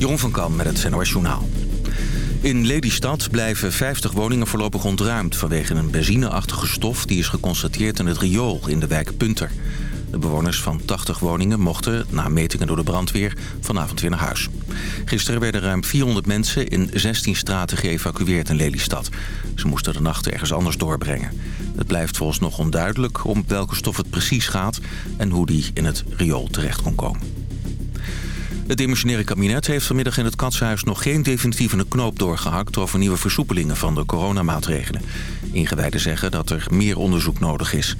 Jeroen van Kan met het NOS Journaal. In Lelystad blijven 50 woningen voorlopig ontruimd... vanwege een benzineachtige stof die is geconstateerd in het riool in de wijk Punter. De bewoners van 80 woningen mochten, na metingen door de brandweer, vanavond weer naar huis. Gisteren werden ruim 400 mensen in 16 straten geëvacueerd in Lelystad. Ze moesten de nacht ergens anders doorbrengen. Het blijft volgens nog onduidelijk om welke stof het precies gaat... en hoe die in het riool terecht kon komen. Het demissionaire kabinet heeft vanmiddag in het Katshuis nog geen definitieve knoop doorgehakt over nieuwe versoepelingen van de coronamaatregelen. Ingewijden zeggen dat er meer onderzoek nodig is.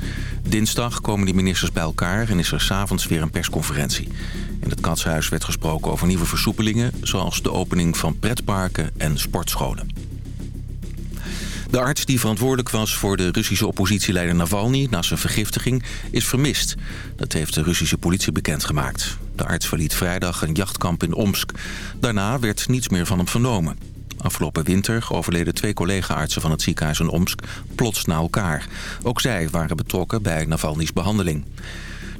Dinsdag komen die ministers bij elkaar en is er s'avonds weer een persconferentie. In het Katshuis werd gesproken over nieuwe versoepelingen, zoals de opening van pretparken en sportscholen. De arts die verantwoordelijk was voor de Russische oppositieleider Navalny na zijn vergiftiging is vermist. Dat heeft de Russische politie bekendgemaakt. De arts verliet vrijdag een jachtkamp in Omsk. Daarna werd niets meer van hem vernomen. Afgelopen winter overleden twee collega-artsen van het ziekenhuis in Omsk plots na elkaar. Ook zij waren betrokken bij Navalny's behandeling.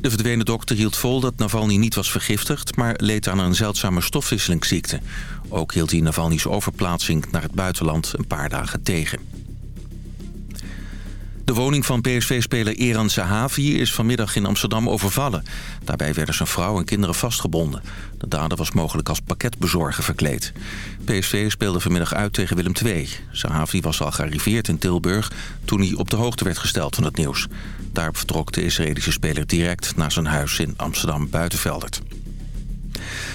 De verdwenen dokter hield vol dat Navalny niet was vergiftigd... maar leed aan een zeldzame stofwisselingsziekte. Ook hield hij Navalny's overplaatsing naar het buitenland een paar dagen tegen. De woning van PSV-speler Eran Sahavi is vanmiddag in Amsterdam overvallen. Daarbij werden zijn vrouw en kinderen vastgebonden. De dader was mogelijk als pakketbezorger verkleed. PSV speelde vanmiddag uit tegen Willem II. Sahavi was al gearriveerd in Tilburg toen hij op de hoogte werd gesteld van het nieuws. Daarop vertrok de Israëlische speler direct naar zijn huis in Amsterdam-Buitenveldert.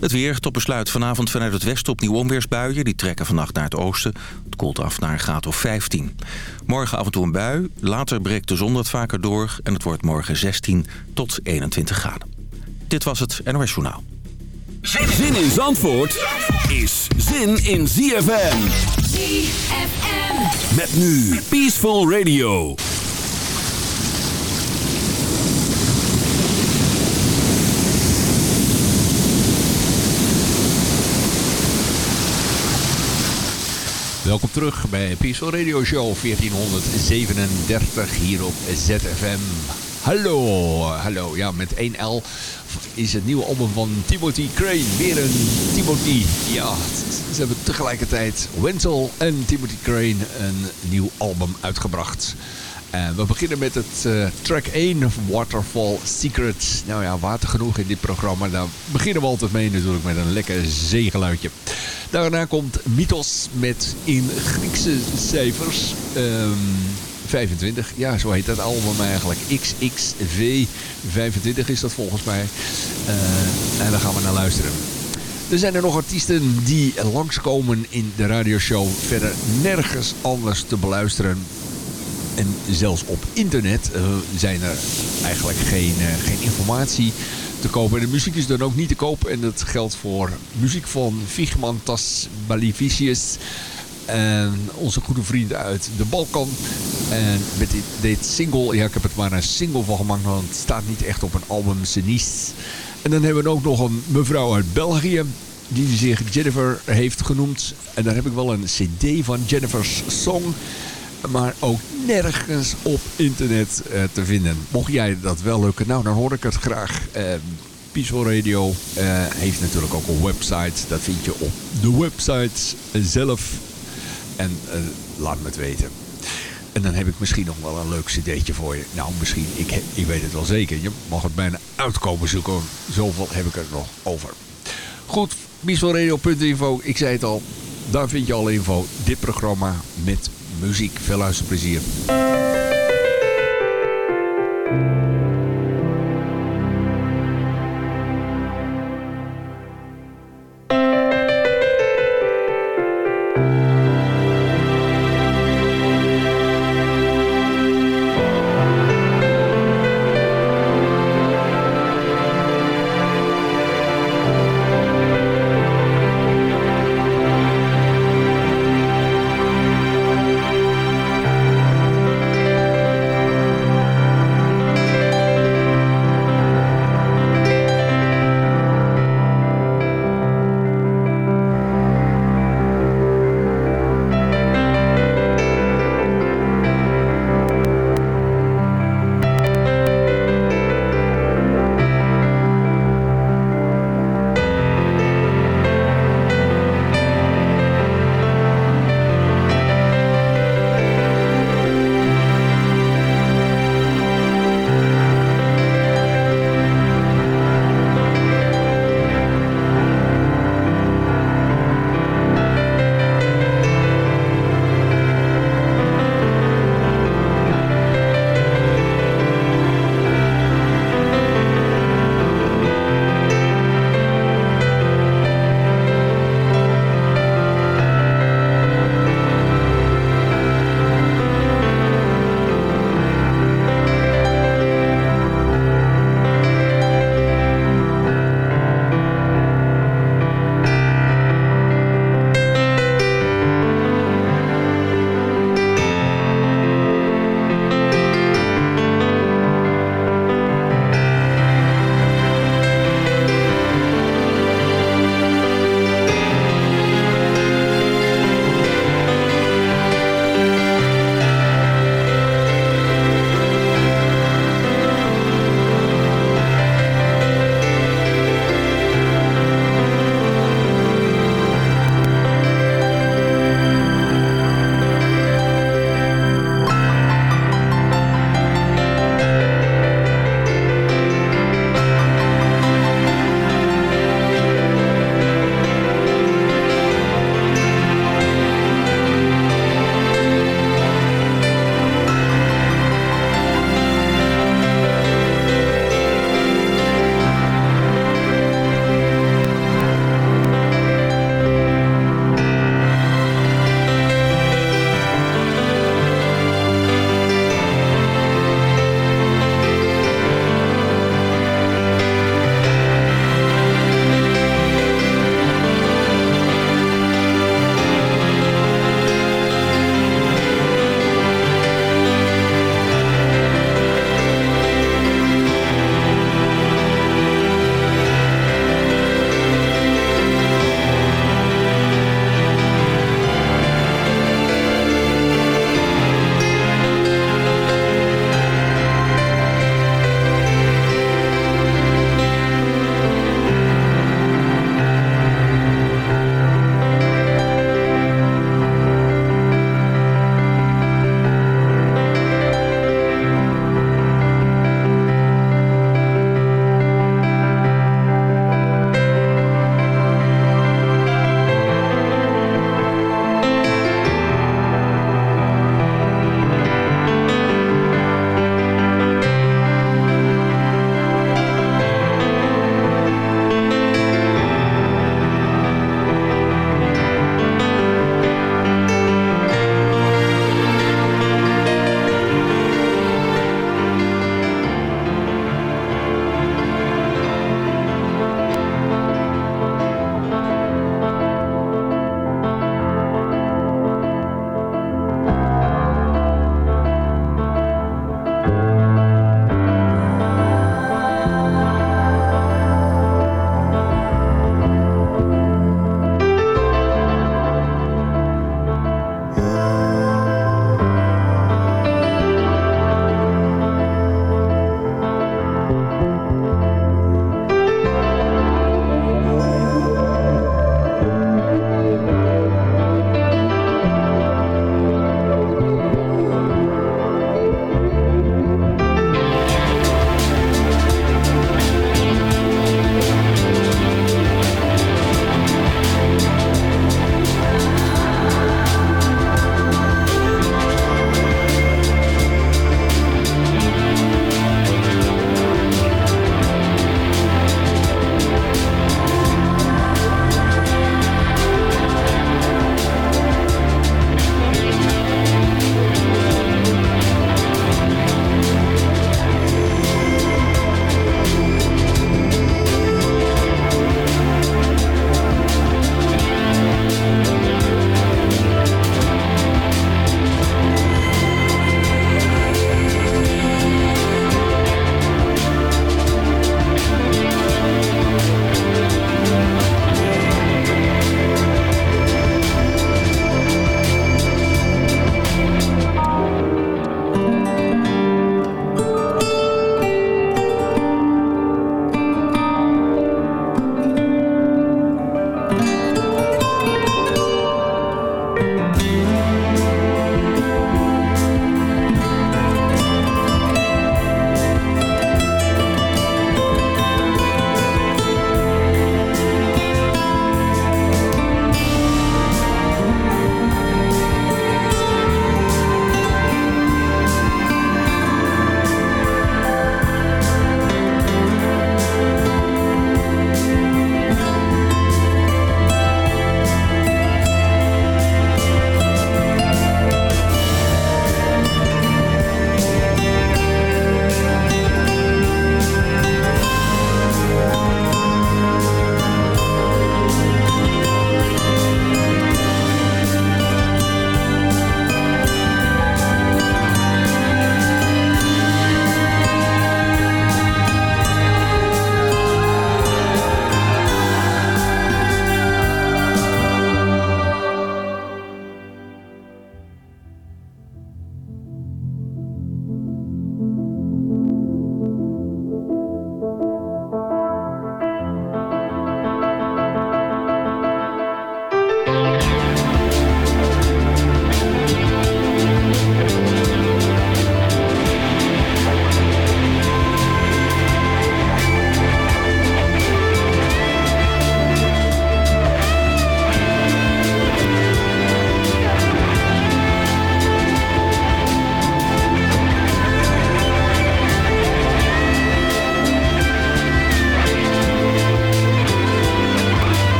Het weer tot besluit vanavond vanuit het westen opnieuw onweersbuien. Die trekken vannacht naar het oosten. Koelt af naar een graad of 15. Morgen af en toe een bui. Later breekt de zon wat vaker door. En het wordt morgen 16 tot 21 graden. Dit was het NOS Journaal. Zin in Zandvoort is zin in ZFM. ZFM. Met nu Peaceful Radio. Welkom terug bij Peaceful Radio Show 1437 hier op ZFM. Hallo, hallo. Ja, met 1L is het nieuwe album van Timothy Crane. Weer een Timothy. Ja, ze hebben tegelijkertijd Wenzel en Timothy Crane een nieuw album uitgebracht. En we beginnen met het uh, track 1, Waterfall Secret. Nou ja, water genoeg in dit programma. Daar beginnen we altijd mee natuurlijk met een lekker zeegeluidje. Daarna komt Mythos met in Griekse cijfers. Um, 25, ja zo heet dat album eigenlijk. XXV 25 is dat volgens mij. Uh, en daar gaan we naar luisteren. Er zijn er nog artiesten die langskomen in de radioshow. Verder nergens anders te beluisteren. En zelfs op internet uh, zijn er eigenlijk geen, uh, geen informatie te kopen. En de muziek is dan ook niet te koop. En dat geldt voor muziek van Vigmantas Balivicius. En onze goede vrienden uit de Balkan. En met dit, single, ja ik heb het maar een single van gemaakt. Want het staat niet echt op een album Cenice. En dan hebben we ook nog een mevrouw uit België. Die zich Jennifer heeft genoemd. En daar heb ik wel een cd van Jennifer's Song maar ook nergens op internet uh, te vinden. Mocht jij dat wel lukken, nou dan hoor ik het graag. Uh, Radio uh, heeft natuurlijk ook een website. Dat vind je op de website zelf. En laat me het weten. En dan heb ik misschien nog wel een leuk cd'tje voor je. Nou, misschien, ik, ik weet het wel zeker. Je mag het bijna uitkomen zoeken. Zoveel heb ik er nog over. Goed, peacefulradio.info. Ik zei het al, daar vind je alle info. Dit programma met muziek. Veel luisterplezier.